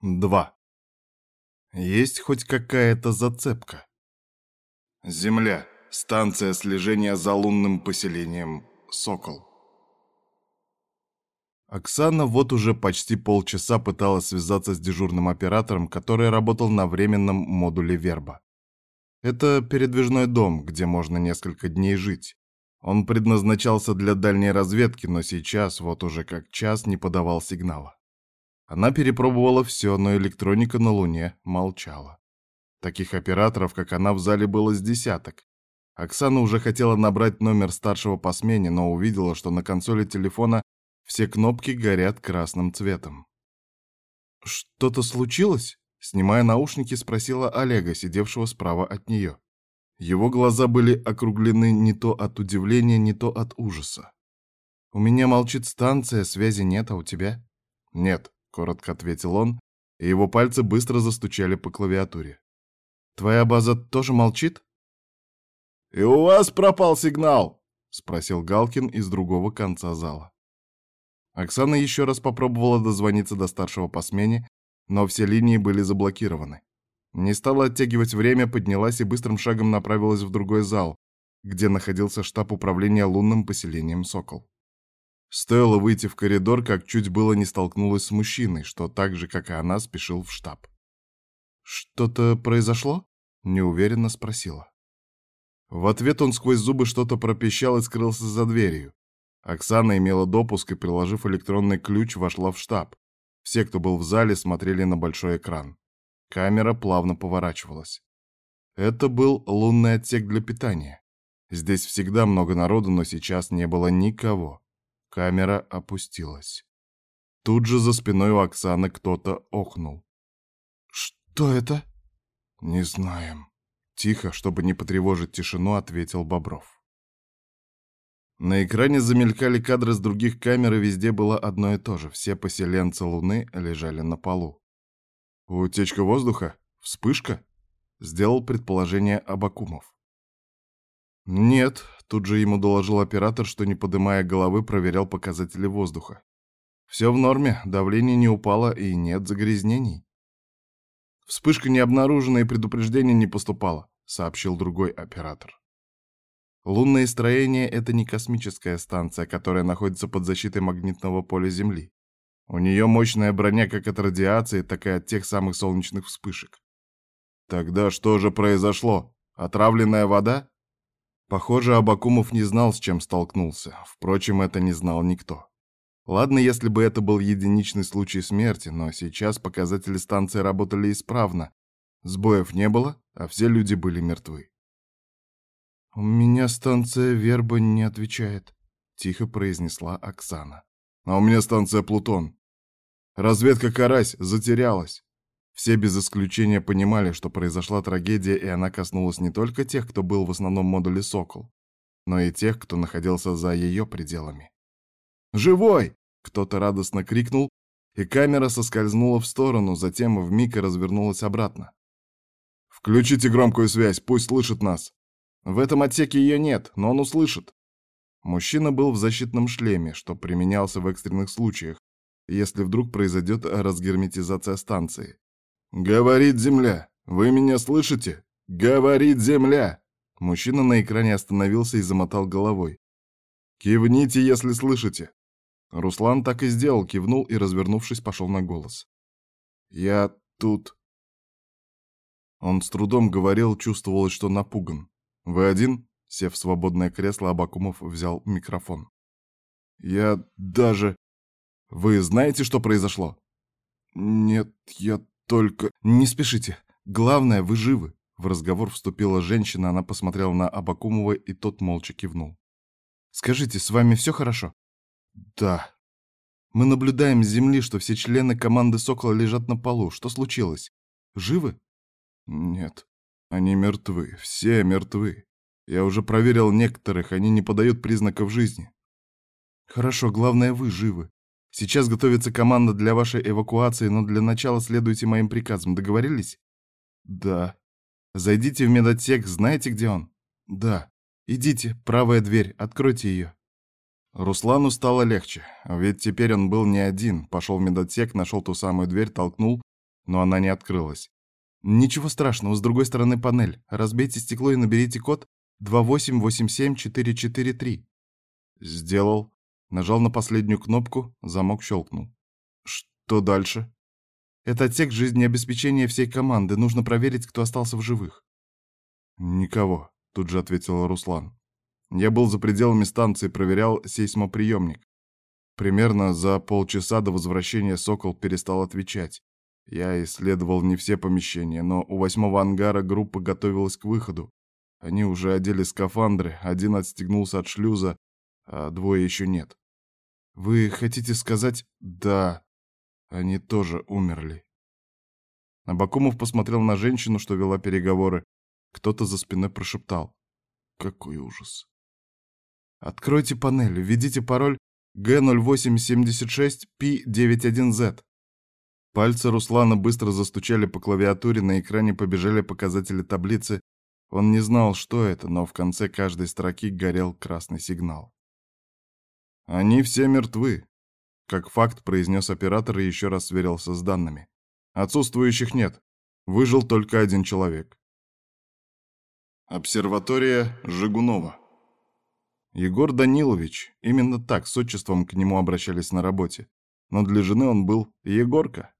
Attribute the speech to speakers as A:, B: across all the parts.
A: 2. Есть хоть какая-то зацепка? Земля. Станция слежения за лунным поселением «Сокол». Оксана вот уже почти полчаса пыталась связаться с дежурным оператором, который работал на временном модуле «Верба». Это передвижной дом, где можно несколько дней жить. Он предназначался для дальней разведки, но сейчас, вот уже как час, не подавал сигнала. Она перепробовала все, но электроника на Луне молчала. Таких операторов, как она, в зале было с десяток. Оксана уже хотела набрать номер старшего по смене, но увидела, что на консоли телефона все кнопки горят красным цветом. «Что-то случилось?» — снимая наушники, спросила Олега, сидевшего справа от нее. Его глаза были округлены не то от удивления, не то от ужаса. «У меня молчит станция, связи нет, а у тебя?» «Нет», — коротко ответил он, и его пальцы быстро застучали по клавиатуре. «Твоя база тоже молчит?»
B: «И у вас пропал сигнал?» — спросил
A: Галкин из другого конца зала. Оксана еще раз попробовала дозвониться до старшего по смене, но все линии были заблокированы. Не стала оттягивать время, поднялась и быстрым шагом направилась в другой зал, где находился штаб управления лунным поселением «Сокол». Стоило выйти в коридор, как чуть было не столкнулась с мужчиной, что так же, как и она, спешил в штаб. «Что-то произошло?» — неуверенно спросила. В ответ он сквозь зубы что-то пропищал и скрылся за дверью. Оксана имела допуск и, приложив электронный ключ, вошла в штаб. Все, кто был в зале, смотрели на большой экран. Камера плавно поворачивалась. Это был лунный отсек для питания. Здесь всегда много народу, но сейчас не было никого. Камера опустилась. Тут же за спиной у Оксаны кто-то охнул. «Что это?» «Не знаем». Тихо, чтобы не потревожить тишину, ответил Бобров. На экране замелькали кадры с других камер, и везде было одно и то же. Все поселенцы Луны лежали на полу. «Утечка воздуха? Вспышка?» — сделал предположение Абакумов. «Нет», — тут же ему доложил оператор, что, не поднимая головы, проверял показатели воздуха. «Все в норме, давление не упало и нет загрязнений». «Вспышка не обнаружена и предупреждение не поступало», — сообщил другой оператор. Лунное строение — это не космическая станция, которая находится под защитой магнитного поля Земли. У нее мощная броня как от радиации, так и от тех самых солнечных вспышек. Тогда что же произошло? Отравленная вода? Похоже, Абакумов не знал, с чем столкнулся. Впрочем, это не знал никто. Ладно, если бы это был единичный случай смерти, но сейчас показатели станции работали исправно. Сбоев не было, а все люди были мертвы. «У меня станция Верба не отвечает», — тихо произнесла Оксана. «А у меня станция Плутон. Разведка «Карась» затерялась. Все без исключения понимали, что произошла трагедия, и она коснулась не только тех, кто был в основном модуле «Сокол», но и тех, кто находился за ее пределами. «Живой!» — кто-то радостно крикнул, и камера соскользнула в сторону, затем вмиг и развернулась обратно. «Включите громкую связь, пусть слышит нас!» «В этом отсеке ее нет, но он услышит!» Мужчина был в защитном шлеме, что применялся в экстренных случаях, если вдруг произойдет разгерметизация станции. «Говорит Земля! Вы меня слышите? Говорит Земля!» Мужчина на экране остановился и замотал головой. «Кивните, если слышите!» Руслан так и сделал, кивнул и, развернувшись, пошел на голос. «Я тут...» Он с трудом говорил, чувствовалось, что напуган. «Вы один?» Сев в свободное кресло, Абакумов взял микрофон. «Я даже...» «Вы знаете, что произошло?» «Нет, я только... Не спешите. Главное, вы живы. В разговор вступила женщина, она посмотрела на Абакумова, и тот молча кивнул. «Скажите, с вами все хорошо?» «Да». «Мы наблюдаем с земли, что все члены команды «Сокола» лежат на полу. Что случилось? Живы?» «Нет, они мертвы. Все мертвы. Я уже проверил некоторых, они не подают признаков жизни». «Хорошо, главное, вы живы. Сейчас готовится команда для вашей эвакуации, но для начала следуйте моим приказам. Договорились? Да. Зайдите в медотсек, знаете, где он? Да. Идите, правая дверь, откройте ее. Руслану стало легче, ведь теперь он был не один. Пошел в медотсек, нашел ту самую дверь, толкнул, но она не открылась. «Ничего страшного, с другой стороны панель. Разбейте стекло и наберите код 2887443». Сделал. Нажал на последнюю кнопку, замок щелкнул. «Что дальше?» «Это отсек жизнеобеспечения всей команды. Нужно проверить, кто остался в живых». «Никого», — тут же ответил Руслан. «Я был за пределами станции, проверял сейсмоприемник. Примерно за полчаса до возвращения «Сокол» перестал отвечать. Я исследовал не все помещения, но у восьмого ангара группа готовилась к выходу. Они уже одели скафандры, один отстегнулся от шлюза, а двое еще нет. Вы хотите сказать «да», они тоже умерли. Абакумов посмотрел на женщину, что вела переговоры. Кто-то за спиной прошептал. Какой ужас. Откройте панель, введите пароль Г0876P91Z. Пальцы Руслана быстро застучали по клавиатуре, на экране побежали показатели таблицы. Он не знал, что это, но в конце каждой строки горел красный сигнал. «Они все мертвы», — как факт произнес оператор и еще раз сверился с данными. «Отсутствующих нет. Выжил только один человек». Обсерватория Жигунова. Егор Данилович, именно так с отчеством к нему обращались на работе. Но для жены он был Егорка.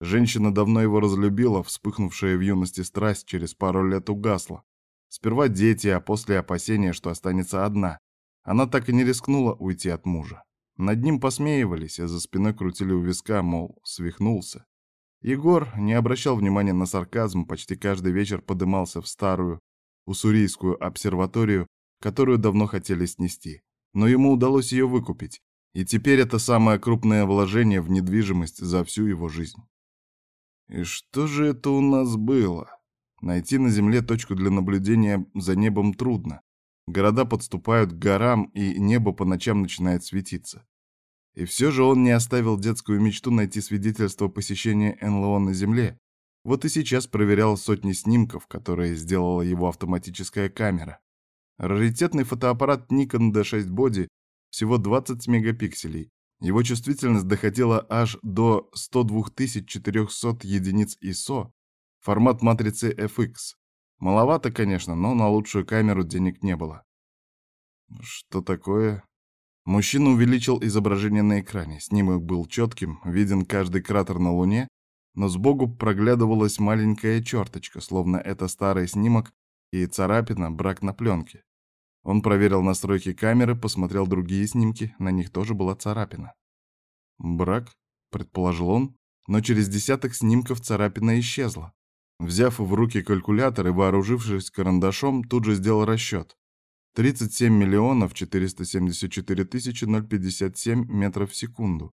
A: Женщина давно его разлюбила, вспыхнувшая в юности страсть через пару лет угасла. Сперва дети, а после опасения, что останется одна. Она так и не рискнула уйти от мужа. Над ним посмеивались, а за спиной крутили у виска, мол, свихнулся. Егор не обращал внимания на сарказм, почти каждый вечер подымался в старую уссурийскую обсерваторию, которую давно хотели снести. Но ему удалось ее выкупить, и теперь это самое крупное вложение в недвижимость за всю его жизнь. И что же это у нас было? Найти на Земле точку для наблюдения за небом трудно. Города подступают к горам, и небо по ночам начинает светиться. И все же он не оставил детскую мечту найти свидетельство посещения НЛО на Земле. Вот и сейчас проверял сотни снимков, которые сделала его автоматическая камера. Раритетный фотоаппарат Nikon D6 Body всего 20 мегапикселей, его чувствительность доходила аж до 102 400 единиц ISO, формат матрицы FX. Маловато, конечно, но на лучшую камеру денег не было. Что такое? Мужчина увеличил изображение на экране. Снимок был четким, виден каждый кратер на Луне, но сбоку проглядывалась маленькая черточка, словно это старый снимок и царапина брак на пленке. Он проверил настройки камеры, посмотрел другие снимки, на них тоже была царапина. «Брак», — предположил он, но через десяток снимков царапина исчезла. Взяв в руки калькулятор и вооружившись карандашом, тут же сделал расчет. 37 миллионов 474 тысячи 057 метров в секунду.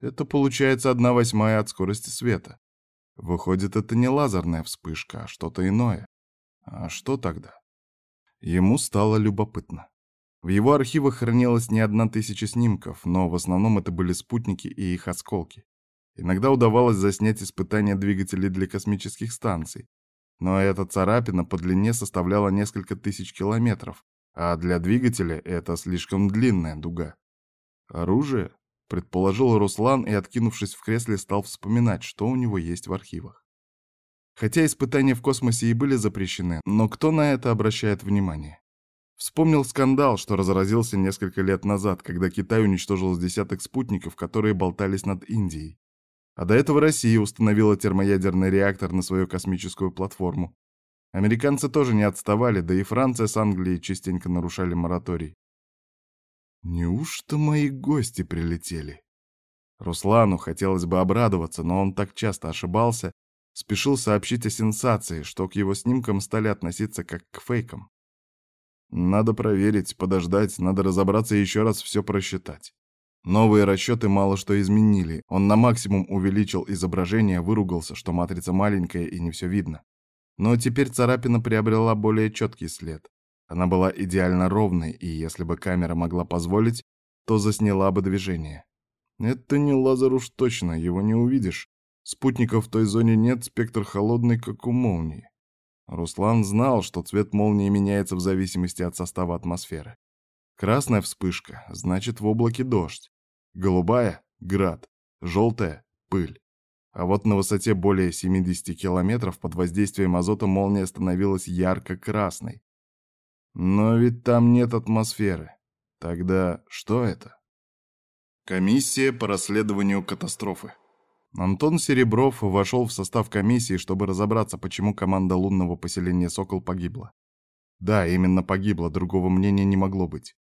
A: Это получается одна восьмая от скорости света. Выходит, это не лазерная вспышка, а что-то иное. А что тогда? Ему стало любопытно. В его архивах хранилось не одна тысяча снимков, но в основном это были спутники и их осколки. Иногда удавалось заснять испытания двигателей для космических станций, но эта царапина по длине составляла несколько тысяч километров, а для двигателя это слишком длинная дуга. Оружие? Предположил Руслан и, откинувшись в кресле, стал вспоминать, что у него есть в архивах. Хотя испытания в космосе и были запрещены, но кто на это обращает внимание? Вспомнил скандал, что разразился несколько лет назад, когда Китай уничтожил с десяток спутников, которые болтались над Индией. А до этого Россия установила термоядерный реактор на свою космическую платформу. Американцы тоже не отставали, да и Франция с Англией частенько нарушали мораторий. Неужто мои гости прилетели? Руслану хотелось бы обрадоваться, но он так часто ошибался, спешил сообщить о сенсации, что к его снимкам стали относиться как к фейкам. Надо проверить, подождать, надо разобраться и еще раз все просчитать. Новые расчеты мало что изменили. Он на максимум увеличил изображение, выругался, что матрица маленькая и не все видно. Но теперь царапина приобрела более четкий след. Она была идеально ровной, и если бы камера могла позволить, то засняла бы движение. Это не лазер уж точно, его не увидишь. Спутников в той зоне нет, спектр холодный, как у молнии. Руслан знал, что цвет молнии меняется в зависимости от состава атмосферы. Красная вспышка, значит в облаке дождь. Голубая — град. Желтая — пыль. а вот на высоте более 70 километров под воздействием азота молния становилась ярко-красной. Но ведь там нет атмосферы. Тогда что это? Комиссия по расследованию катастрофы. Антон Серебров вошел в состав комиссии, чтобы разобраться, почему команда лунного поселения «Сокол» погибла. Да, именно погибла, другого мнения не могло быть.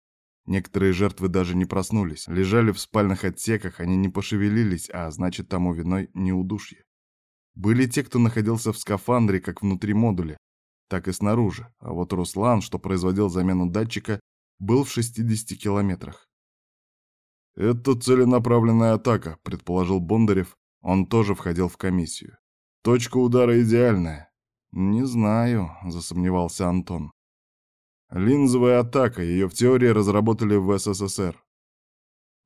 A: Некоторые жертвы даже не проснулись, лежали в спальных отсеках, они не пошевелились, а значит, тому виной не удушье. Были те, кто находился в скафандре как внутри модуля, так и снаружи, а вот Руслан, что производил замену датчика, был в 60 километрах.
B: «Это целенаправленная атака», — предположил Бондарев, он тоже входил в комиссию. «Точка удара идеальная».
A: «Не знаю», — засомневался Антон.
B: Линзовая атака, ее в теории разработали в СССР.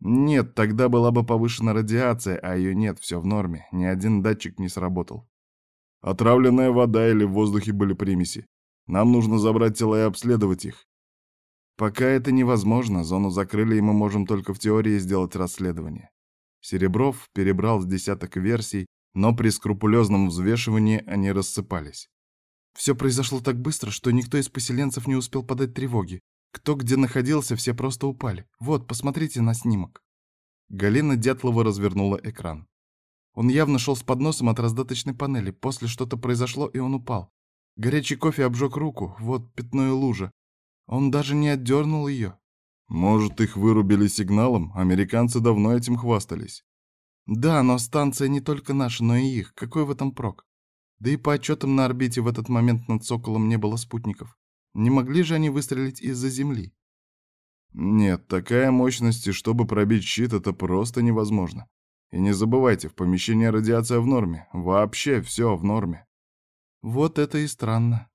A: Нет, тогда была бы повышена радиация, а ее нет, все в норме, ни один датчик не сработал.
B: Отравленная вода или в воздухе были примеси. Нам нужно забрать тела и обследовать их.
A: Пока это невозможно, зону закрыли, и мы можем только в теории сделать расследование. Серебров перебрал с десяток версий, но при скрупулезном взвешивании они рассыпались. Все произошло так быстро, что никто из поселенцев не успел подать тревоги. Кто где находился, все просто упали. Вот, посмотрите на снимок. Галина Дятлова развернула экран. Он явно шел с подносом от раздаточной панели. После что-то произошло, и он упал. Горячий кофе обжег руку, вот пятно и лужа. Он даже не отдернул ее.
B: Может, их вырубили сигналом? Американцы давно этим хвастались.
A: Да, но станция не только наша, но и их. Какой в этом прок? Да и по отчетам на орбите в этот момент над Соколом не было спутников. Не могли же они выстрелить из-за Земли?
B: Нет, такая мощность, чтобы пробить щит, это просто невозможно. И не забывайте, в помещении радиация в норме. Вообще все в норме.
A: Вот это и странно.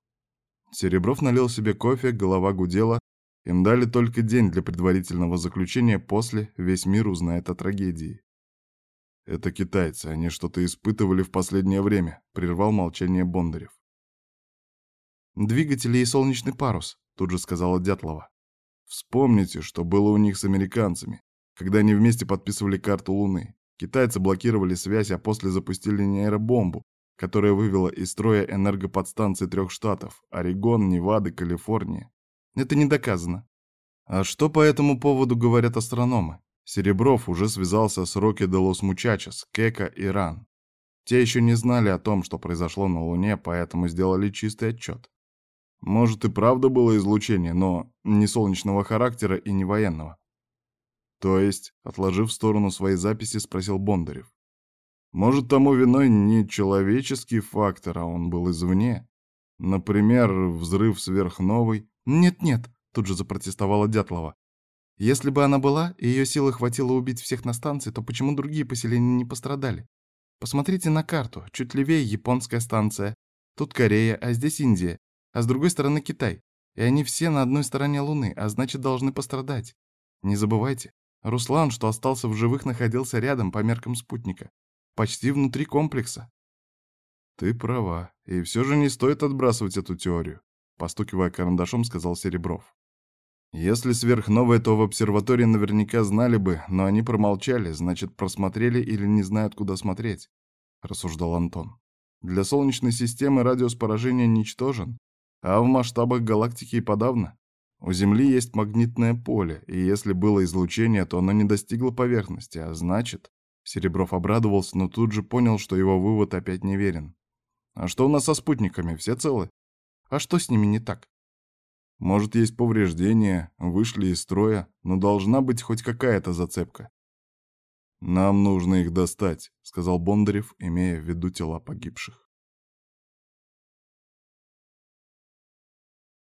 B: Серебров налил себе кофе, голова гудела. Им дали только день для предварительного заключения, после весь мир узнает о трагедии. «Это китайцы, они что-то испытывали в последнее время», — прервал молчание Бондарев.
A: «Двигатели и солнечный парус», — тут же сказала Дятлова.
B: «Вспомните, что было у них с американцами, когда они вместе подписывали карту Луны. Китайцы блокировали связь, а после запустили нейробомбу, которая вывела из строя энергоподстанции трех штатов — Орегон, Невада, Калифорния.
A: Это не доказано.
B: А что по этому поводу говорят астрономы? Серебров уже связался с Рокки де лос Мучачес, Кека и Ран. Те еще не знали о том, что произошло на Луне, поэтому сделали чистый отчет. Может и правда было излучение, но не солнечного характера и не военного. То есть, отложив в сторону свои записи, спросил Бондарев. Может, тому виной не человеческий фактор, а он был извне? Например, взрыв сверхновой?
A: Нет-нет, тут же запротестовала Дятлова. Если бы она была, и ее силы хватило убить всех на станции, то почему другие поселения не пострадали? Посмотрите на карту. Чуть левее японская станция. Тут Корея, а здесь Индия. А с другой стороны Китай. И они все на одной стороне Луны, а значит должны пострадать. Не забывайте, Руслан, что остался в живых, находился рядом по меркам спутника. Почти внутри комплекса.
B: Ты права. И все же не стоит отбрасывать эту теорию, постукивая карандашом, сказал Серебров. Если сверхновая, то в обсерватории наверняка знали бы, но они промолчали, значит, просмотрели или не знают, куда смотреть, рассуждал Антон. Для Солнечной системы радиус поражения ничтожен, а в масштабах галактики и подавно. У Земли есть магнитное поле, и если было излучение, то оно не достигло поверхности, а значит... Серебров обрадовался, но тут же понял, что его вывод опять неверен. А что у нас со спутниками? Все целы?
A: А что с ними не так?
B: Может, есть повреждения, вышли из строя, но должна быть хоть какая-то зацепка. «Нам нужно их достать», — сказал Бондарев, имея в виду тела погибших.